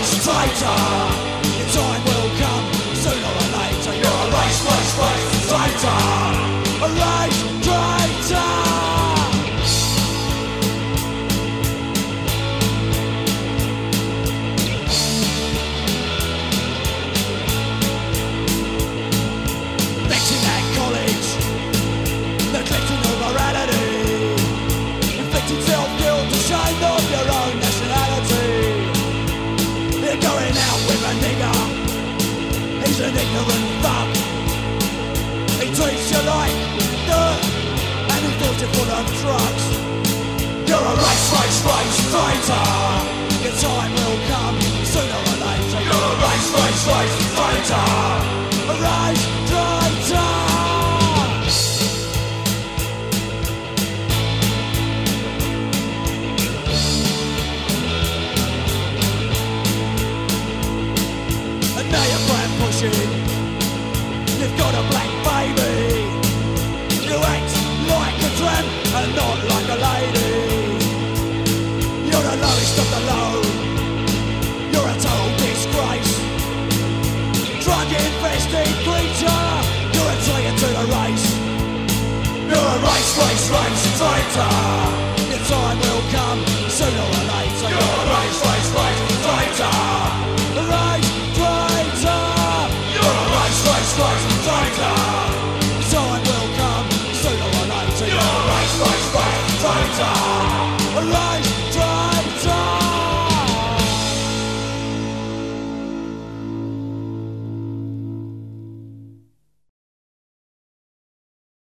race fighter. Your time will come sooner or later. You're a race, race, race fighter. Come sooner or later. You're a traitor. A. And now you're. You've got a black baby. You act like a tramp and not like race, race traitor. Your time will come sooner or later. You're a race, race, race traitor. A race traitor. You're a race, race, race